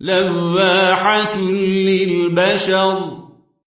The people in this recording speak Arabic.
لواحة للبشر